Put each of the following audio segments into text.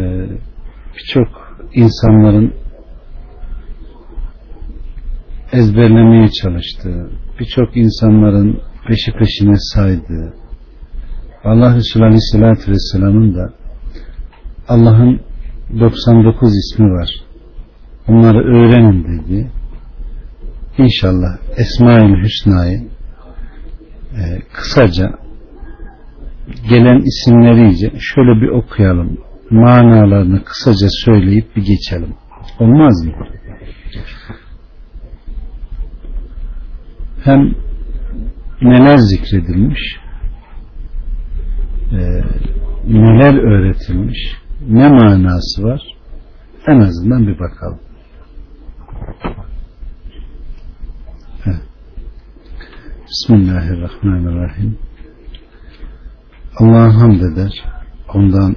e, birçok insanların ezberlemeye çalıştığı, birçok insanların peşi peşine saydığı, Allah Resulü Aleyhisselatü Vesselam'ın da Allah'ın 99 ismi var. Onları öğrenin dedi. İnşallah Esma-ül Hüsna'yı e, kısaca gelen isimleri şöyle bir okuyalım. Manalarını kısaca söyleyip bir geçelim. Olmaz mı? Hem neler zikredilmiş, e, neler öğretilmiş, ne manası var en azından bir bakalım. Bismillahirrahmanirrahim. Allah'a hamd eder, ondan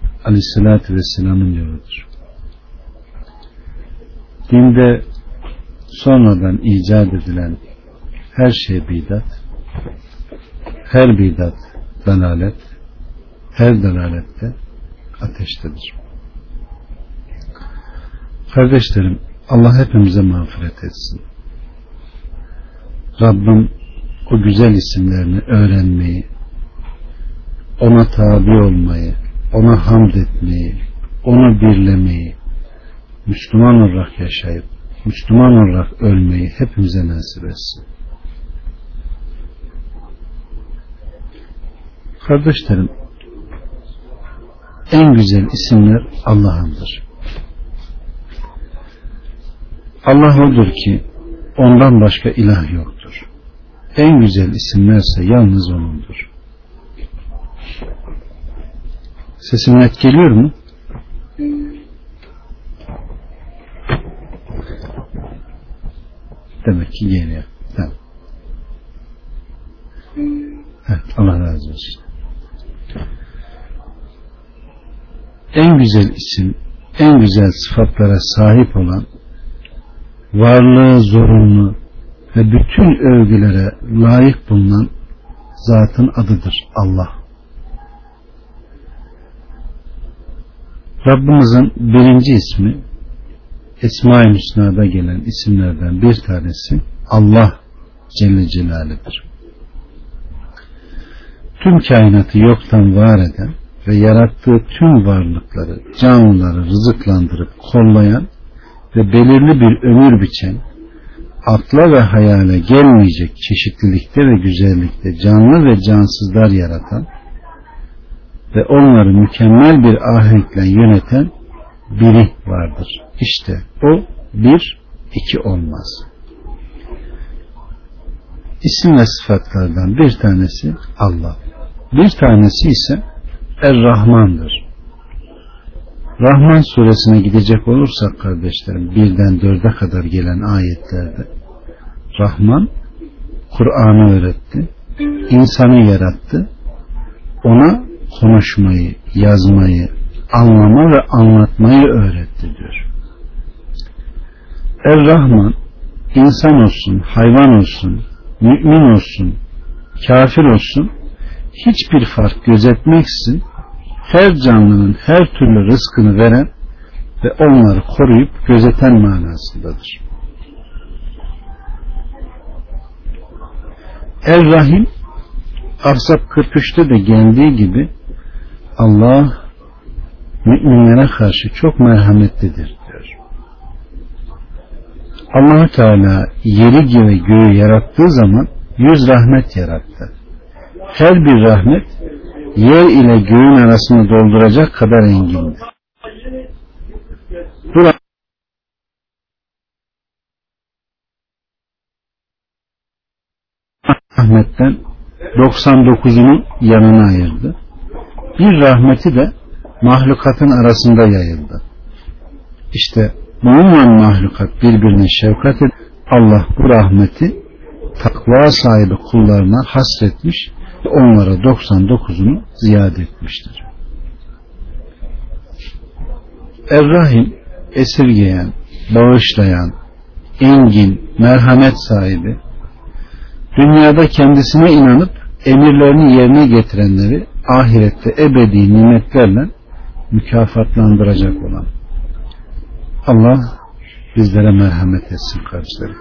Aleyhisselatü Vesselam'ın yoludur. Dinde sonradan icat edilen her şey bidat, her bidat dalalet, her dalalette ateştedir. Kardeşlerim, Allah hepimize mağfiret etsin. Rabbim o güzel isimlerini öğrenmeyi, ona tabi olmayı, ona hamd etmeyi, onu birlemeyi, Müslüman olarak yaşayıp, Müslüman olarak ölmeyi hepimize nasip etsin. Kardeşlerim, en güzel isimler Allah'ındır. Allah odur ki ondan başka ilah yoktur. En güzel isimlerse yalnız O'nundur. Sesim net geliyor mu? Demek ki geliyor. Evet, Allah razı olsun. En güzel isim, en güzel sıfatlara sahip olan varlığı zorunlu ve bütün övgülere layık bulunan zatın adıdır Allah. Rabbimizin birinci ismi Esma-i Hüsna'da gelen isimlerden bir tanesi Allah Celle Celaluhu'dur. Tüm kainatı yoktan var eden ve yarattığı tüm varlıkları, canlıları rızıklandırıp kollayan ve belirli bir ömür biçen, akla ve hayale gelmeyecek çeşitlilikte ve güzellikte canlı ve cansızlar yaratan ve onları mükemmel bir ahenkle yöneten biri vardır. İşte o bir, iki olmaz. İsim ve sıfatlardan bir tanesi Allah. Bir tanesi ise Er-Rahman'dır. Rahman suresine gidecek olursak kardeşlerim birden dörde kadar gelen ayetlerde Rahman Kur'an'ı öğretti, insanı yarattı, ona konuşmayı, yazmayı, anlama ve anlatmayı öğretti diyor. Er-Rahman insan olsun, hayvan olsun, mümin olsun, kafir olsun hiçbir fark gözetmeksizin her canlının her türlü rızkını veren ve onları koruyup gözeten manasındadır. Er-Rahim Ahzab 43'te de geldiği gibi Allah müminlere karşı çok merhametlidir diyor. Allahü Teala yeri ve göğü yarattığı zaman yüz rahmet yarattı. Her bir rahmet yer ile göğün arasını dolduracak kadar engindir. Bu rahmetten 99'unu yanına ayırdı. Bir rahmeti de mahlukatın arasında yayıldı. İşte bununla mahlukat birbirine şefkat et. Allah bu rahmeti takva sahibi kullarına hasretmiş ve onlara 99'unu ziyade etmiştir. Errahim esirgeyen, bağışlayan, engin, merhamet sahibi, dünyada kendisine inanıp emirlerini yerine getirenleri ahirette ebedi nimetlerle mükafatlandıracak olan Allah bizlere merhamet etsin kardeşlerim.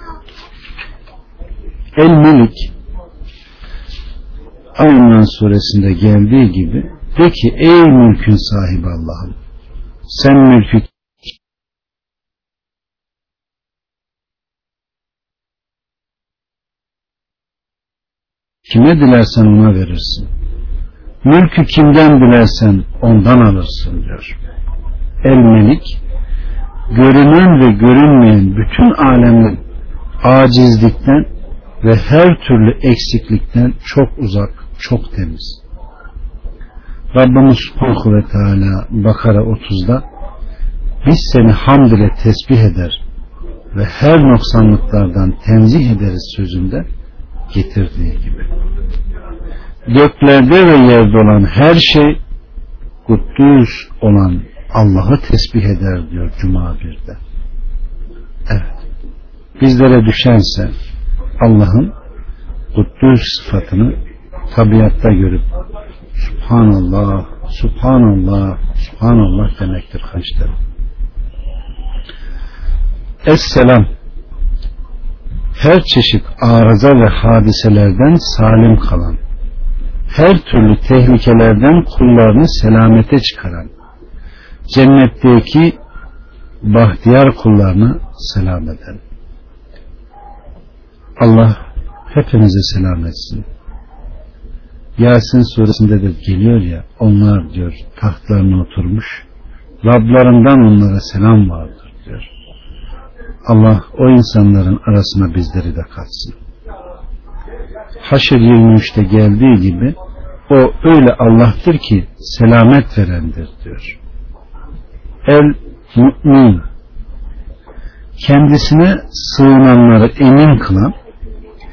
El Melik Ayman suresinde geldiği gibi de ki ey mülkün sahibi Allah'ım sen mülkü kime dilersen ona verirsin. Mülkü kimden dilersen ondan alırsın diyor. El Melik görünen ve görünmeyen bütün alemin acizlikten ve her türlü eksiklikten çok uzak, çok temiz. Rabbimiz Subhanahu ve Teala Bakara 30'da biz seni hamd ile tesbih eder ve her noksanlıklardan tenzih ederiz sözünde getirdiği gibi. Göklerde ve yerde olan her şey kuddüs olan Allah'ı tesbih eder diyor Cuma 1'de. Evet. Bizlere düşense Allah'ın kuddüs sıfatını tabiatta görüp Subhanallah, Subhanallah, Subhanallah demektir kardeşlerim. Esselam her çeşit arıza ve hadiselerden salim kalan, her türlü tehlikelerden kullarını selamete çıkaran, cennetteki bahtiyar kullarını selam eden. Allah hepinize selam etsin. Yasin suresinde de geliyor ya onlar diyor tahtlarına oturmuş Rablarından onlara selam vardır diyor. Allah o insanların arasına bizleri de katsın. Haşr 23'te geldiği gibi o öyle Allah'tır ki selamet verendir diyor. El mümin kendisine sığınanları emin kılan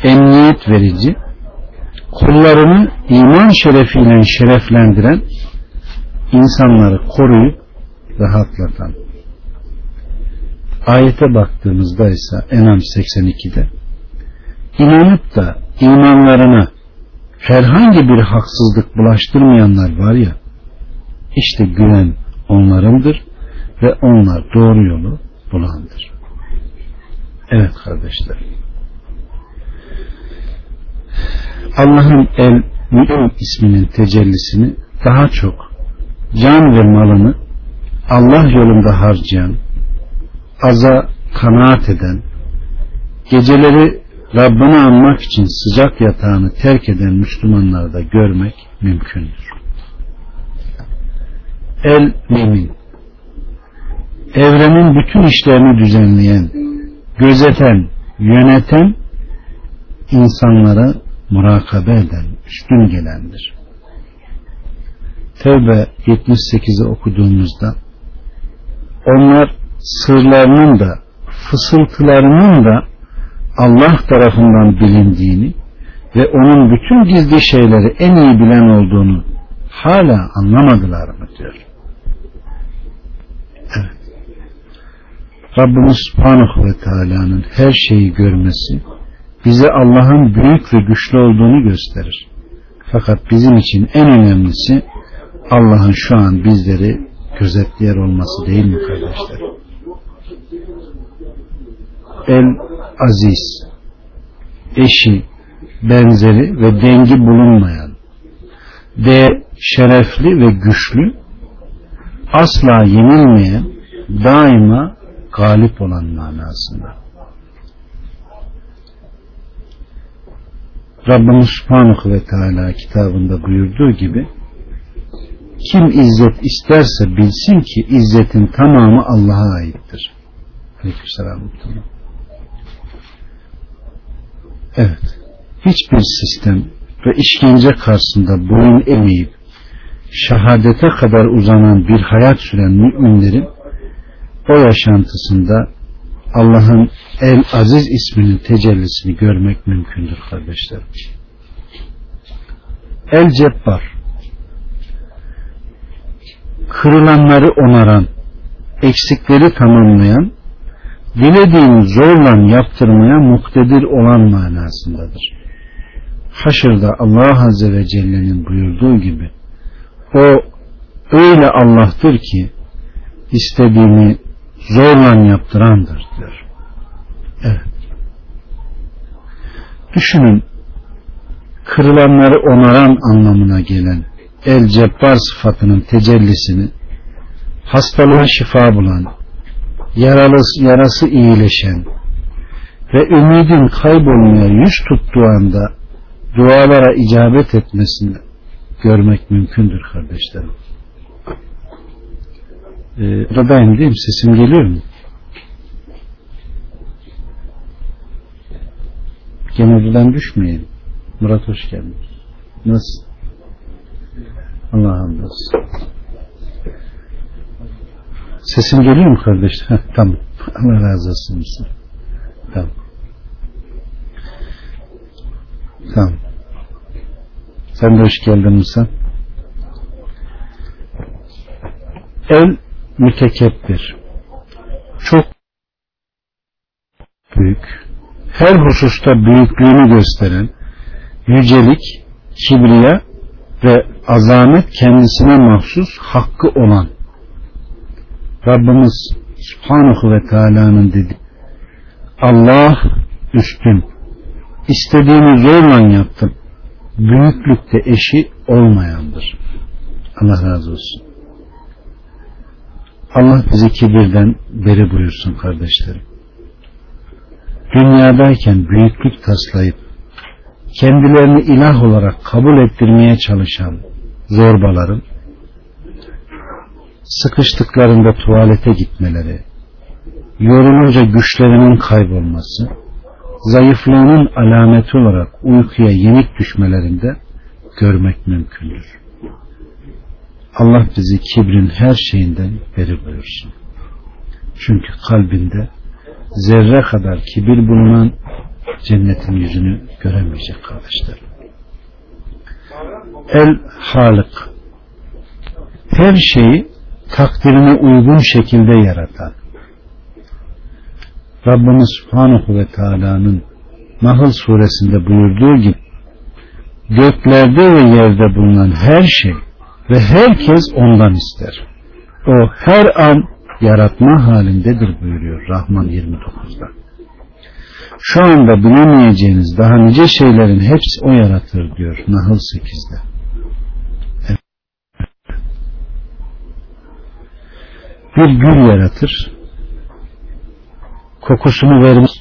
emniyet verici kullarını iman şerefiyle şereflendiren insanları koruyup rahatlatan ayete baktığımızda ise Enam 82'de inanıp da imanlarına herhangi bir haksızlık bulaştırmayanlar var ya işte güven onlarındır ve onlar doğru yolu bulandır. Evet kardeşler. Allah'ın el mü'min isminin tecellisini daha çok can ve malını Allah yolunda harcayan, aza kanaat eden, geceleri Rabbini anmak için sıcak yatağını terk eden Müslümanlarda görmek mümkündür. El Memin Evrenin bütün işlerini düzenleyen, gözeten, yöneten, insanlara murakabe eden, üstün gelendir. Tevbe 78'i okuduğumuzda onlar sırlarının da fısıltılarının da Allah tarafından bilindiğini ve onun bütün gizli şeyleri en iyi bilen olduğunu hala anlamadılar mı diyor. Evet. Rabbimiz Subhanahu ve Teala'nın her şeyi görmesi bize Allah'ın büyük ve güçlü olduğunu gösterir. Fakat bizim için en önemlisi Allah'ın şu an bizleri gözetleyer olması değil mi kardeşler? El Aziz eşi, benzeri ve dengi bulunmayan D. Şerefli ve güçlü asla yenilmeyen daima galip olan manasında. Rabbimiz Subhanahu ve Teala kitabında buyurduğu gibi kim izzet isterse bilsin ki izzetin tamamı Allah'a aittir. Aleykümselam. Evet. Hiçbir sistem ve işkence karşısında boyun eğmeyip şehadete kadar uzanan bir hayat süren müminlerin o yaşantısında Allah'ın El Aziz isminin tecellisini görmek mümkündür kardeşlerim. El Cebbar kırılanları onaran, eksikleri tamamlayan, dilediğini zorla yaptırmaya muktedir olan manasındadır. Haşırda Allah Azze ve Celle'nin buyurduğu gibi o öyle Allah'tır ki istediğini zorla yaptırandır diyor. Evet. Düşünün kırılanları onaran anlamına gelen el cebbar sıfatının tecellisini hastalığa şifa bulan yaralı, yarası iyileşen ve ümidin kaybolmaya yüz tuttuğu anda dualara icabet etmesini görmek mümkündür kardeşlerim. Ee, buradayım değil mi? Sesim geliyor mu? Gene buradan düşmeyin. Murat hoş geldin. Nasıl? Allah hamdolsun. Sesim geliyor mu kardeş? Tamam. Allah razı olsun. Tamam. Tamam. Sen de hoş geldin Musa. El mütekebbir. Çok büyük. Her hususta büyüklüğünü gösteren yücelik, kibriya ve azamet kendisine mahsus hakkı olan Rabbimiz Subhanahu ve Teala'nın dedi Allah üstün istediğini zorla yaptım. Büyüklükte eşi olmayandır. Allah razı olsun. Allah bizi kibirden beri buyursun kardeşlerim. Dünyadayken büyüklük taslayıp kendilerini ilah olarak kabul ettirmeye çalışan zorbaların sıkıştıklarında tuvalete gitmeleri, yorulunca güçlerinin kaybolması, zayıflığının alameti olarak uykuya yenik düşmelerinde görmek mümkündür. Allah bizi kibrin her şeyinden beri buyursun. Çünkü kalbinde zerre kadar kibir bulunan cennetin yüzünü göremeyecek kardeşler. El Halık her şeyi takdirine uygun şekilde yaratan Rabbimiz Subhanahu ve Teala'nın Nahl suresinde buyurduğu gibi göklerde ve yerde bulunan her şey ve herkes ondan ister. O her an yaratma halindedir buyuruyor Rahman 29'da. Şu anda bilemeyeceğiniz daha nice şeylerin hepsi o yaratır diyor Nahl 8'de. Bir gül yaratır. Kokusunu vermez.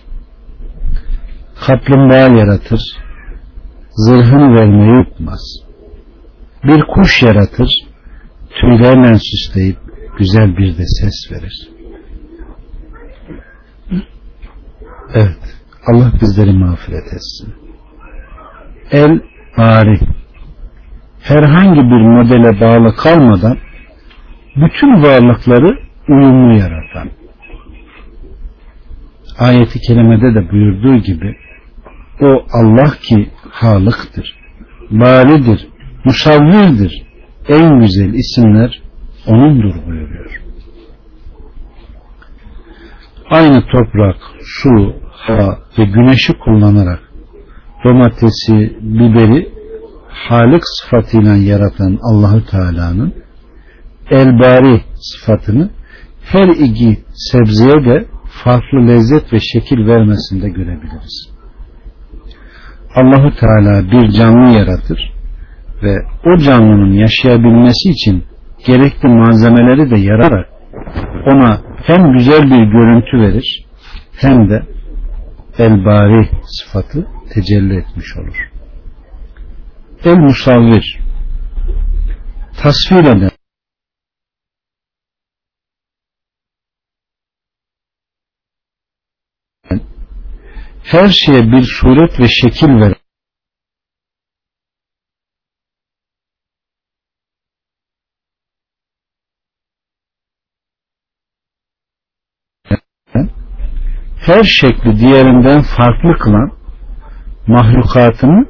Kaplumbağa yaratır. Zırhını vermeyi unutmaz. Bir kuş yaratır. Tüylerle süsleyip güzel bir de ses verir. Evet. Allah bizleri mağfiret etsin. El bari herhangi bir modele bağlı kalmadan bütün varlıkları uyumlu yaratan. Ayeti kerimede de buyurduğu gibi o Allah ki halıktır, baridir, musavvirdir. En güzel isimler O'nundur buyuruyor. Aynı toprak, su, hava ve güneşi kullanarak domatesi, biberi Halik sıfatıyla yaratan Allahu Teala'nın elbari sıfatını her iki sebzeye de farklı lezzet ve şekil vermesinde görebiliriz. Allahu Teala bir canlı yaratır ve o canlının yaşayabilmesi için gerekli malzemeleri de yararak ona hem güzel bir görüntü verir hem de elbari sıfatı tecelli etmiş olur. El musavvir tasvir eden her şeye bir suret ve şekil veren her şekli diğerinden farklı kılan mahlukatını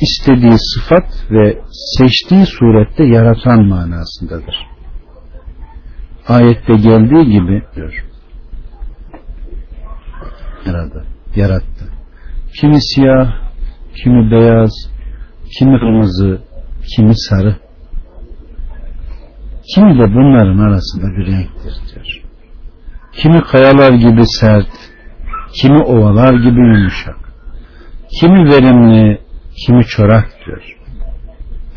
istediği sıfat ve seçtiği surette yaratan manasındadır. Ayette geldiği gibi diyor. Yaradı, yarattı. Kimi siyah, kimi beyaz, kimi kırmızı, kimi sarı. Kimi de bunların arasında bir renktir diyor. Kimi kayalar gibi sert, kimi ovalar gibi yumuşak, kimi verimli, kimi çorak diyor.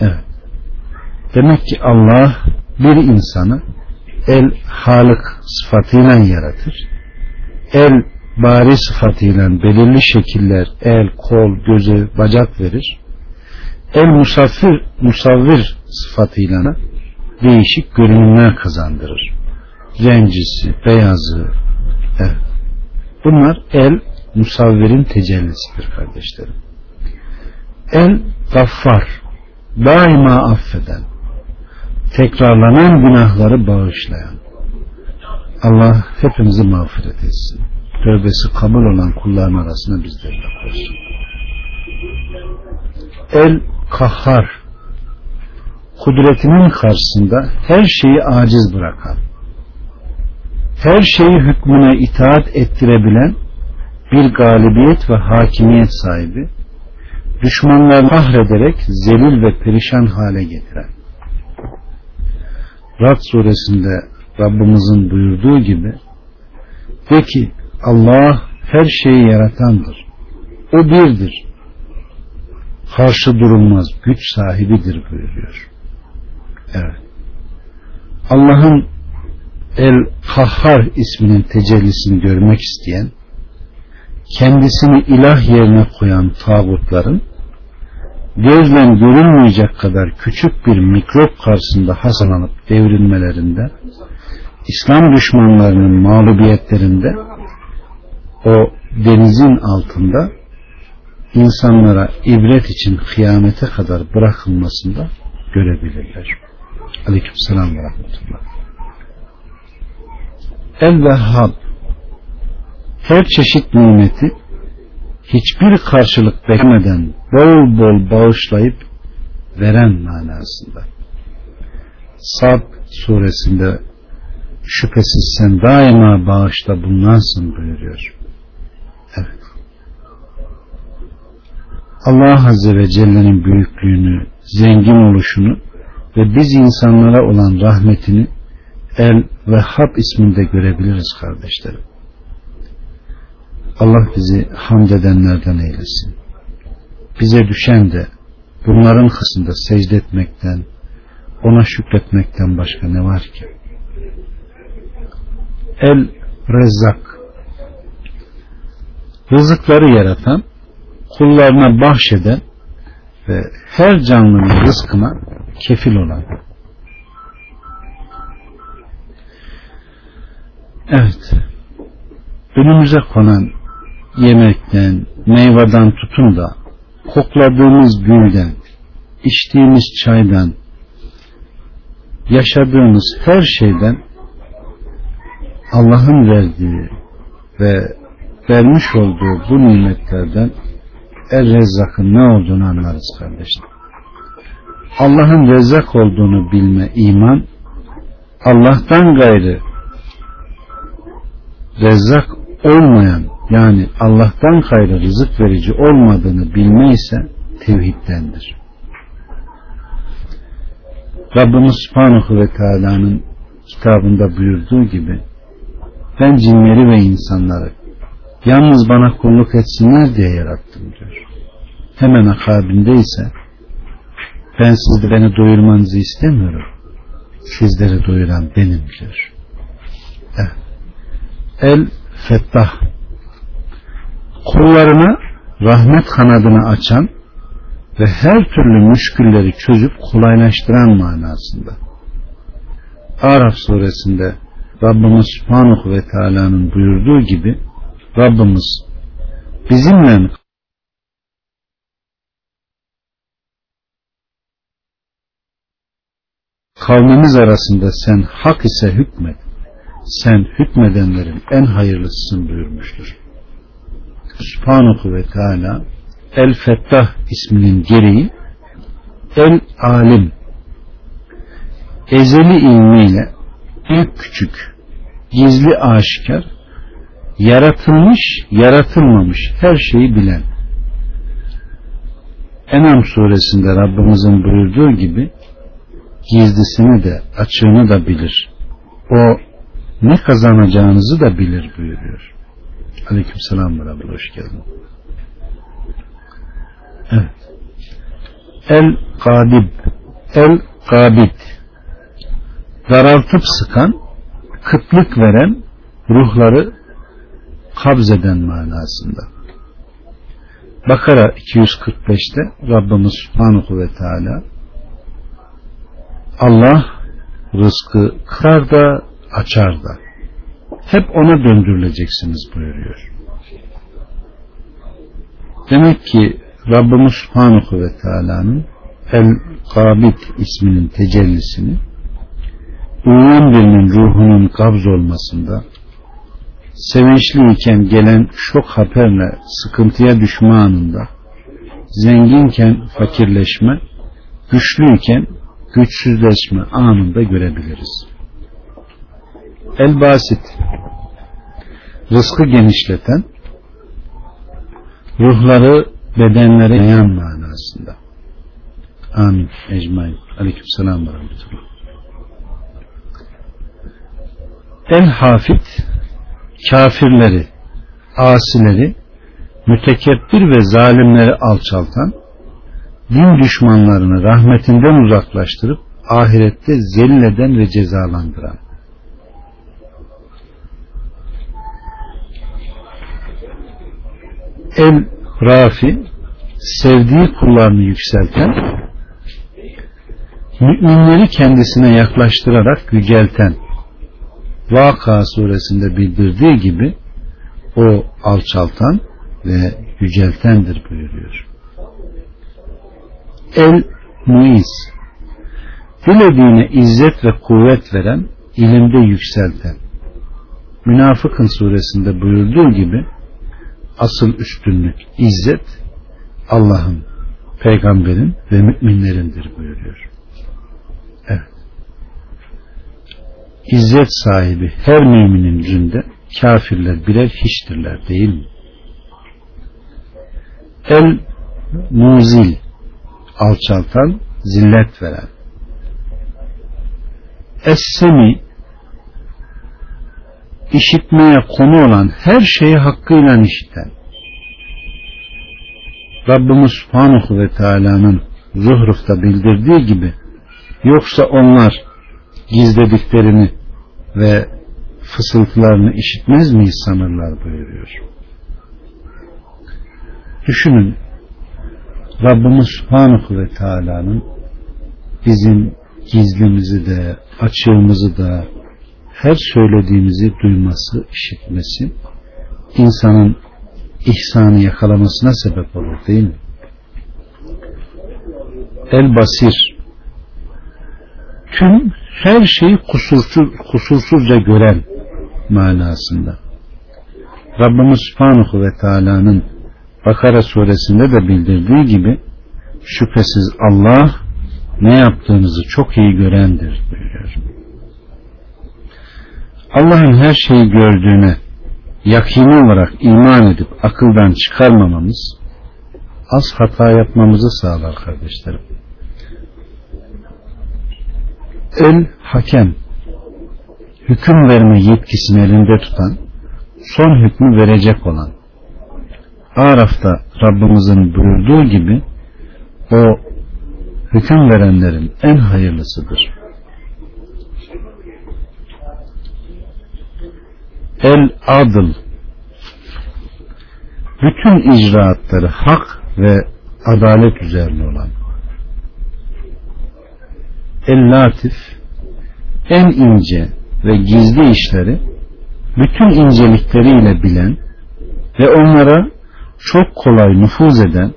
Evet. Demek ki Allah bir insanı el halık sıfatıyla yaratır. El bari sıfatıyla belirli şekiller el, kol, gözü, bacak verir. El musafir, musavvir sıfatıyla değişik görünümler kazandırır. Rencisi, beyazı, evet. Bunlar el musavvirin tecellisidir kardeşlerim. El gaffar, daima affeden, tekrarlanan günahları bağışlayan. Allah hepimizi mağfiret etsin. Tövbesi kabul olan kulların arasına bizleri de koysun. El kahhar, kudretinin karşısında her şeyi aciz bırakan, her şeyi hükmüne itaat ettirebilen bir galibiyet ve hakimiyet sahibi, düşmanlarını kahrederek zelil ve perişan hale getiren. Rad suresinde Rabbimizin buyurduğu gibi de ki Allah her şeyi yaratandır. O birdir. Karşı durulmaz güç sahibidir buyuruyor. Evet. Allah'ın El Kahhar isminin tecellisini görmek isteyen kendisini ilah yerine koyan tağutların gözle görülmeyecek kadar küçük bir mikrop karşısında hasalanıp devrilmelerinde İslam düşmanlarının mağlubiyetlerinde o denizin altında insanlara ibret için kıyamete kadar bırakılmasında görebilirler. Aleyküm selam ve rahmetullah. El-Vehhab her çeşit nimeti hiçbir karşılık beklemeden bol bol bağışlayıp veren manasında. Sad suresinde şüphesiz sen daima bağışta bulunansın buyuruyor. Evet. Allah Azze ve Celle'nin büyüklüğünü, zengin oluşunu ve biz insanlara olan rahmetini El ve Hab isminde görebiliriz kardeşlerim. Allah bizi hamd edenlerden eylesin. Bize düşen de bunların kısmında secde etmekten, ona şükretmekten başka ne var ki? El Rezzak Rızıkları yaratan, kullarına bahşeden ve her canlının rızkına kefil olan. Evet. Önümüze konan yemekten, meyveden tutun da kokladığımız gülden, içtiğimiz çaydan, yaşadığımız her şeyden Allah'ın verdiği ve vermiş olduğu bu nimetlerden El Rezzak'ın ne olduğunu anlarız kardeşler. Allah'ın Rezzak olduğunu bilme iman, Allah'tan gayrı Rezzak olmayan yani Allah'tan gayrı rızık verici olmadığını bilme ise tevhiddendir. Rabbimiz Subhanahu ve Teala'nın kitabında buyurduğu gibi ben cinleri ve insanları yalnız bana kulluk etsinler diye yarattım diyor. Hemen akabinde ise ben sizde beni doyurmanızı istemiyorum. Sizleri doyuran benim diyor. El Fettah kullarına rahmet kanadını açan ve her türlü müşkülleri çözüp kolaylaştıran manasında. Araf suresinde Rabbimiz Subhanahu ve Teala'nın buyurduğu gibi Rabbimiz bizimle kavmimiz arasında sen hak ise hükmet sen hükmedenlerin en hayırlısısın buyurmuştur. Subhanahu ve Teala El Fettah isminin gereği El Alim ezeli ilmiyle büyük küçük gizli aşikar yaratılmış yaratılmamış her şeyi bilen Enam suresinde Rabbimizin buyurduğu gibi gizlisini de açığını da bilir. O ne kazanacağınızı da bilir buyuruyor. Aleyküm selam ve Rabbi hoş geldin. Evet. El Kadib El Kabid daraltıp sıkan kıtlık veren ruhları kabzeden manasında. Bakara 245'te Rabbimiz Subhanahu ve Teala Allah rızkı kırar da açar da hep ona döndürüleceksiniz buyuruyor. Demek ki Rabbimiz Subhanahu ve Teala'nın El Kabid isminin tecellisini uyuyan birinin ruhunun kabz olmasında sevinçliyken gelen şok haberle sıkıntıya düşme anında zenginken fakirleşme güçlüyken güçsüzleşme anında görebiliriz. El basit rızkı genişleten ruhları bedenlere yayan manasında. Amin. Ecmain. Aleyküm selam ve rahmetullah. El hafit kafirleri, asileri, mütekebbir ve zalimleri alçaltan, din düşmanlarını rahmetinden uzaklaştırıp ahirette zelleden ve cezalandıran. El Rafi sevdiği kullarını yükselten müminleri kendisine yaklaştırarak yücelten Vaka suresinde bildirdiği gibi o alçaltan ve yüceltendir buyuruyor. El Muiz dilediğine izzet ve kuvvet veren, ilimde yükselten. Münafıkın suresinde buyurduğu gibi asıl üstünlük, izzet Allah'ın, peygamberin ve müminlerindir buyuruyor. Evet. İzzet sahibi her müminin yüzünde kafirler birer hiçtirler değil mi? El muzil alçaltan, zillet veren. Es-semi işitmeye konu olan her şeyi hakkıyla işiten. Rabbimiz Subhanahu ve Teala'nın Zuhruf'ta bildirdiği gibi yoksa onlar gizlediklerini ve fısıltılarını işitmez miyiz sanırlar buyuruyor. Düşünün Rabbimiz Subhanahu ve Teala'nın bizim gizlimizi de açığımızı da her söylediğimizi duyması, işitmesi insanın ihsanı yakalamasına sebep olur değil mi? El Basir tüm her şeyi kusursuz, kusursuzca gören manasında. Rabbimiz Subhanahu ve Teala'nın Bakara suresinde de bildirdiği gibi şüphesiz Allah ne yaptığınızı çok iyi görendir buyuruyor. Allah'ın her şeyi gördüğüne yakini olarak iman edip akıldan çıkarmamamız az hata yapmamızı sağlar kardeşlerim. El hakem. Hüküm verme yetkisini elinde tutan son hükmü verecek olan. Araf'ta Rabbimizin buyurduğu gibi o hüküm verenlerin en hayırlısıdır. El adıl bütün icraatları hak ve adalet üzerine olan el latif en ince ve gizli işleri bütün incelikleriyle bilen ve onlara çok kolay nüfuz eden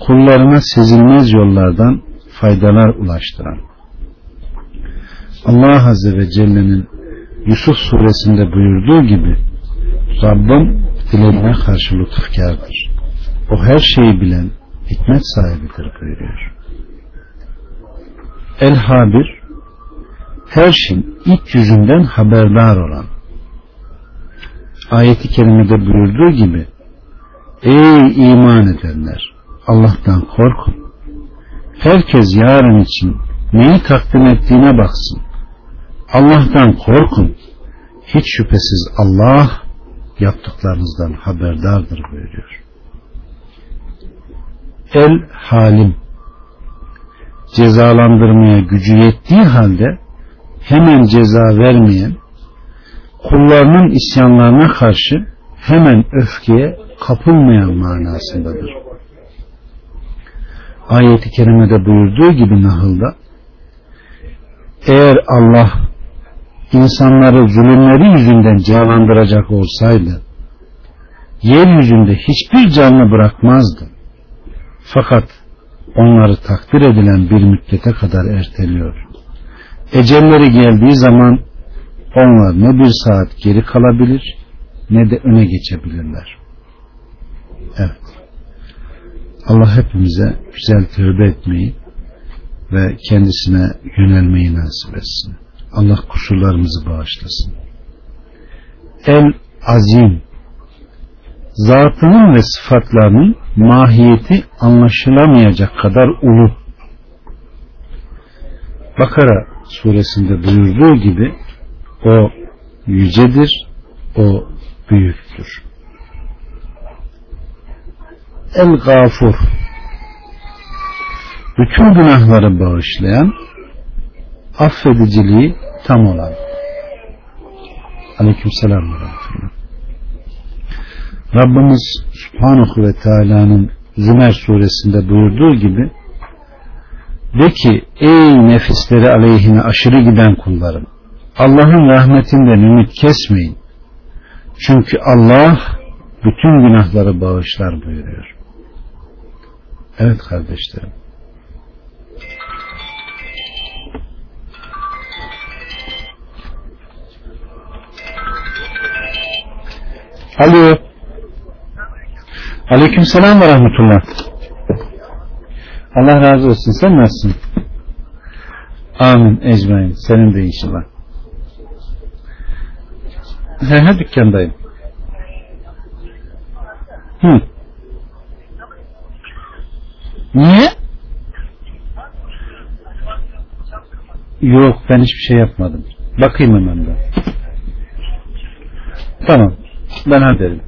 kullarına sezilmez yollardan faydalar ulaştıran Allah Azze ve Celle'nin Yusuf suresinde buyurduğu gibi Rabbim dilediğine karşı lütufkardır. O her şeyi bilen hikmet sahibidir buyuruyor. El Habir her şeyin iç yüzünden haberdar olan. Ayeti kerimede buyurduğu gibi ey iman edenler Allah'tan korkun. Herkes yarın için neyi takdim ettiğine baksın. Allah'tan korkun. Hiç şüphesiz Allah yaptıklarınızdan haberdardır buyuruyor. El Halim cezalandırmaya gücü yettiği halde hemen ceza vermeyen kullarının isyanlarına karşı hemen öfkeye kapılmayan manasındadır. Ayeti kerimede buyurduğu gibi Nahıl'da eğer Allah insanları zulümleri yüzünden cezalandıracak olsaydı yeryüzünde hiçbir canlı bırakmazdı. Fakat onları takdir edilen bir müddete kadar erteliyor. Ecelleri geldiği zaman onlar ne bir saat geri kalabilir ne de öne geçebilirler. Evet. Allah hepimize güzel tövbe etmeyi ve kendisine yönelmeyi nasip etsin. Allah kusurlarımızı bağışlasın. El azim zatının ve sıfatlarının mahiyeti anlaşılamayacak kadar ulu. Bakara suresinde buyurduğu gibi o yücedir, o büyüktür. El gafur bütün günahları bağışlayan affediciliği tam olan Aleyküm selam Rabbimiz Subhanahu ve Teala'nın Zümer suresinde buyurduğu gibi de ki ey nefisleri aleyhine aşırı giden kullarım Allah'ın rahmetinden ümit kesmeyin. Çünkü Allah bütün günahları bağışlar buyuruyor. Evet kardeşlerim. Alo. Aleyküm selam ve rahmetullah. Allah razı olsun. Sen nasılsın? Amin. Ecmain. Senin de inşallah. He he dükkandayım. Hı. Niye? Yok ben hiçbir şey yapmadım. Bakayım hemen ben. Tamam. Ben haberim.